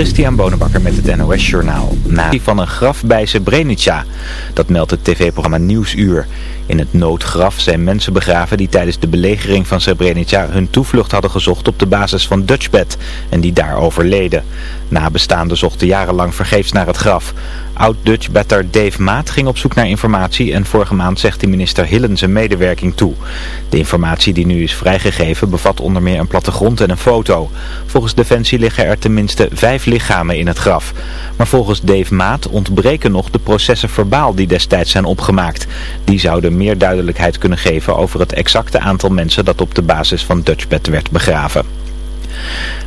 Christian Bonenbakker met het NOS Journaal. Na van een graf bij Srebrenica. Dat meldt het tv-programma Nieuwsuur. In het noodgraf zijn mensen begraven die tijdens de belegering van Srebrenica hun toevlucht hadden gezocht op de basis van Dutchbed en die daar overleden. Nabestaanden zochten jarenlang vergeefs naar het graf. Oud-Dutchbetter Dave Maat ging op zoek naar informatie en vorige maand zegt de minister Hillen zijn medewerking toe. De informatie die nu is vrijgegeven bevat onder meer een plattegrond en een foto. Volgens Defensie liggen er tenminste vijf lichamen in het graf. Maar volgens Dave Maat ontbreken nog de processen verbaal die destijds zijn opgemaakt. Die zouden meer duidelijkheid kunnen geven over het exacte aantal mensen dat op de basis van Dutchbed werd begraven.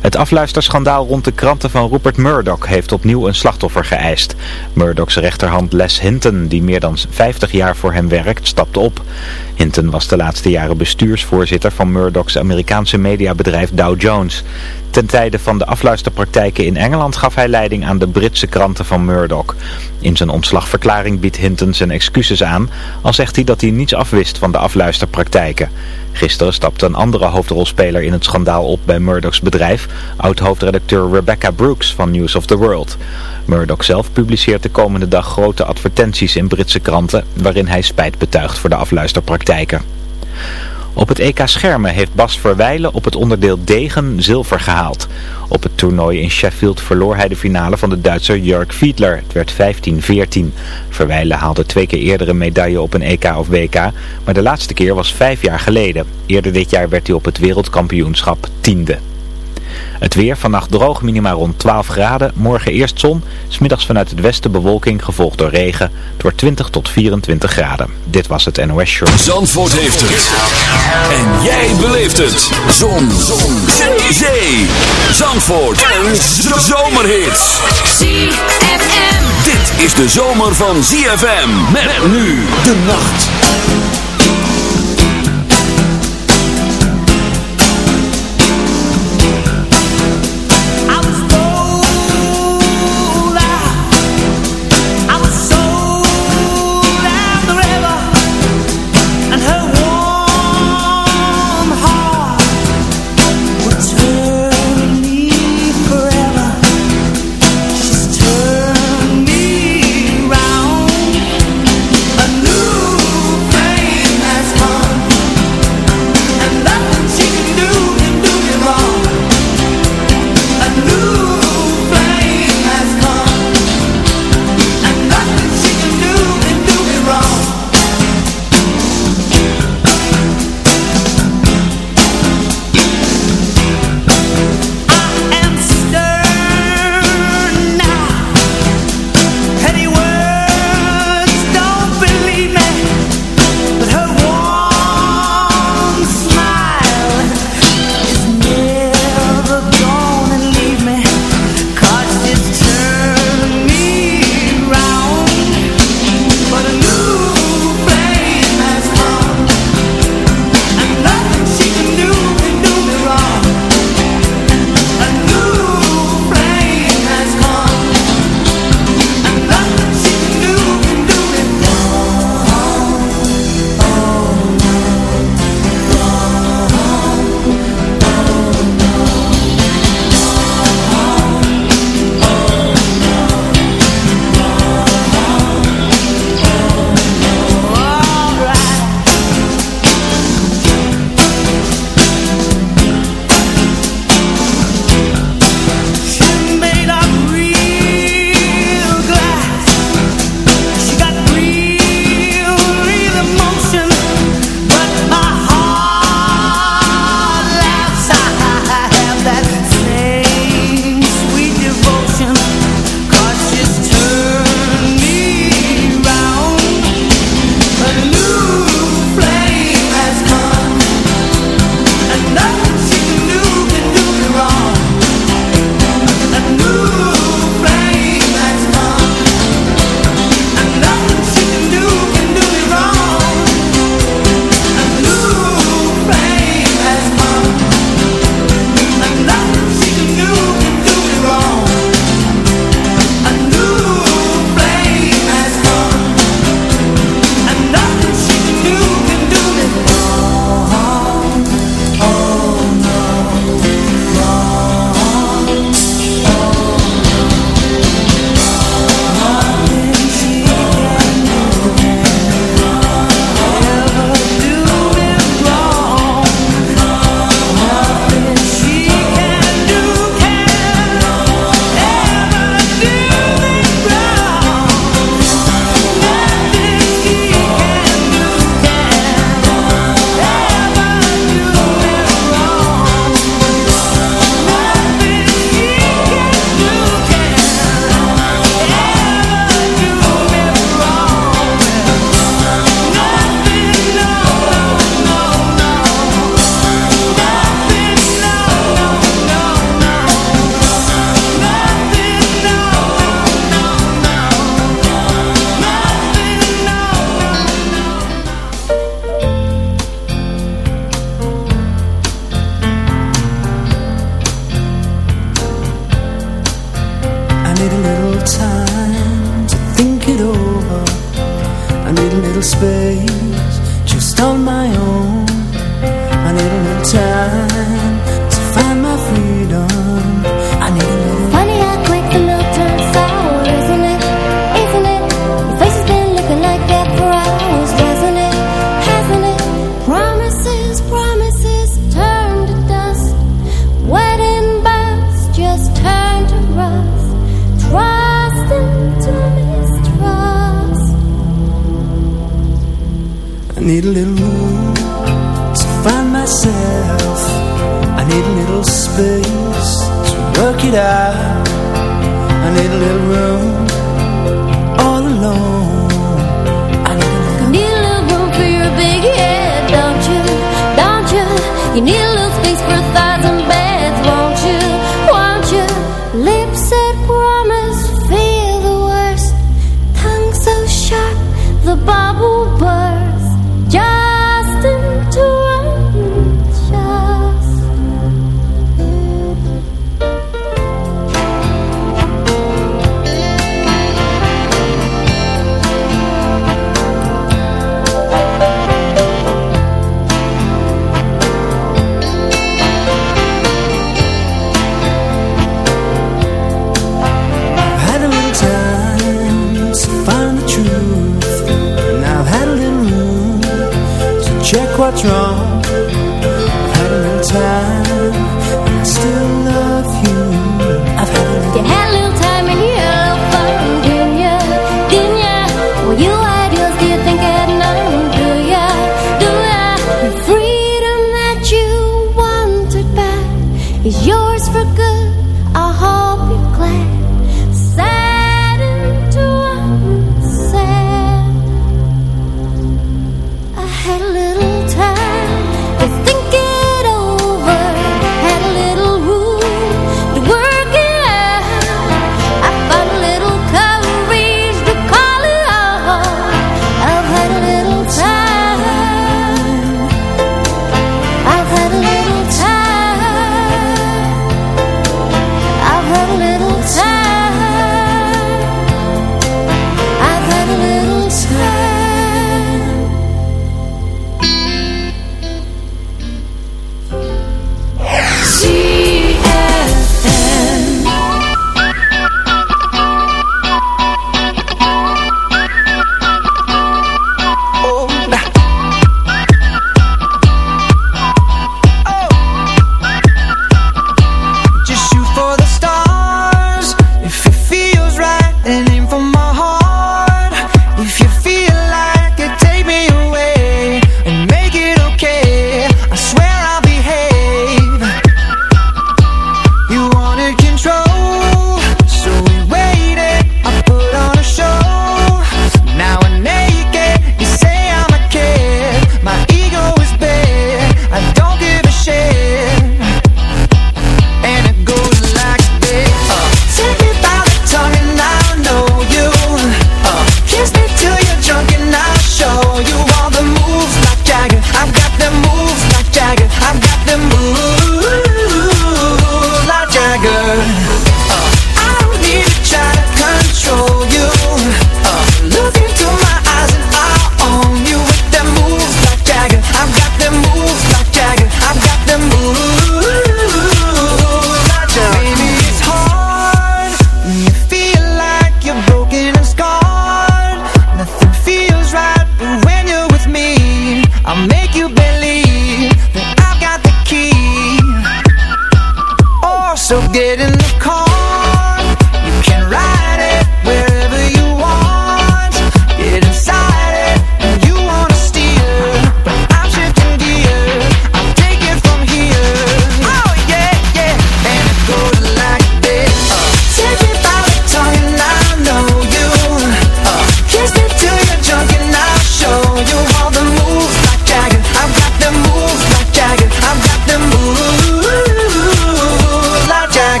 Het afluisterschandaal rond de kranten van Rupert Murdoch heeft opnieuw een slachtoffer geëist. Murdochs rechterhand Les Hinton, die meer dan 50 jaar voor hem werkt, stapte op. Hinton was de laatste jaren bestuursvoorzitter van Murdochs Amerikaanse mediabedrijf Dow Jones. Ten tijde van de afluisterpraktijken in Engeland gaf hij leiding aan de Britse kranten van Murdoch. In zijn ontslagverklaring biedt Hinton zijn excuses aan, al zegt hij dat hij niets afwist van de afluisterpraktijken. Gisteren stapte een andere hoofdrolspeler in het schandaal op bij Murdochs bedrijf, oud-hoofdredacteur Rebecca Brooks van News of the World. Murdoch zelf publiceert de komende dag grote advertenties in Britse kranten waarin hij spijt betuigt voor de afluisterpraktijken. Op het EK Schermen heeft Bas Verwijlen op het onderdeel degen zilver gehaald. Op het toernooi in Sheffield verloor hij de finale van de Duitser Jörg Fiedler. Het werd 15-14. Verwijlen haalde twee keer eerder een medaille op een EK of WK, maar de laatste keer was vijf jaar geleden. Eerder dit jaar werd hij op het wereldkampioenschap tiende. Het weer vannacht droog, minimaal rond 12 graden. Morgen eerst zon, smiddags vanuit het westen bewolking, gevolgd door regen. Het wordt 20 tot 24 graden. Dit was het NOS Show. Zandvoort heeft het. En jij beleeft het. Zon. zon. Zee. Zee. Zandvoort. Een zomerhit. ZFM. Dit is de zomer van ZFM. Met nu de nacht. What's wrong. I've time,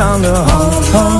长得好丑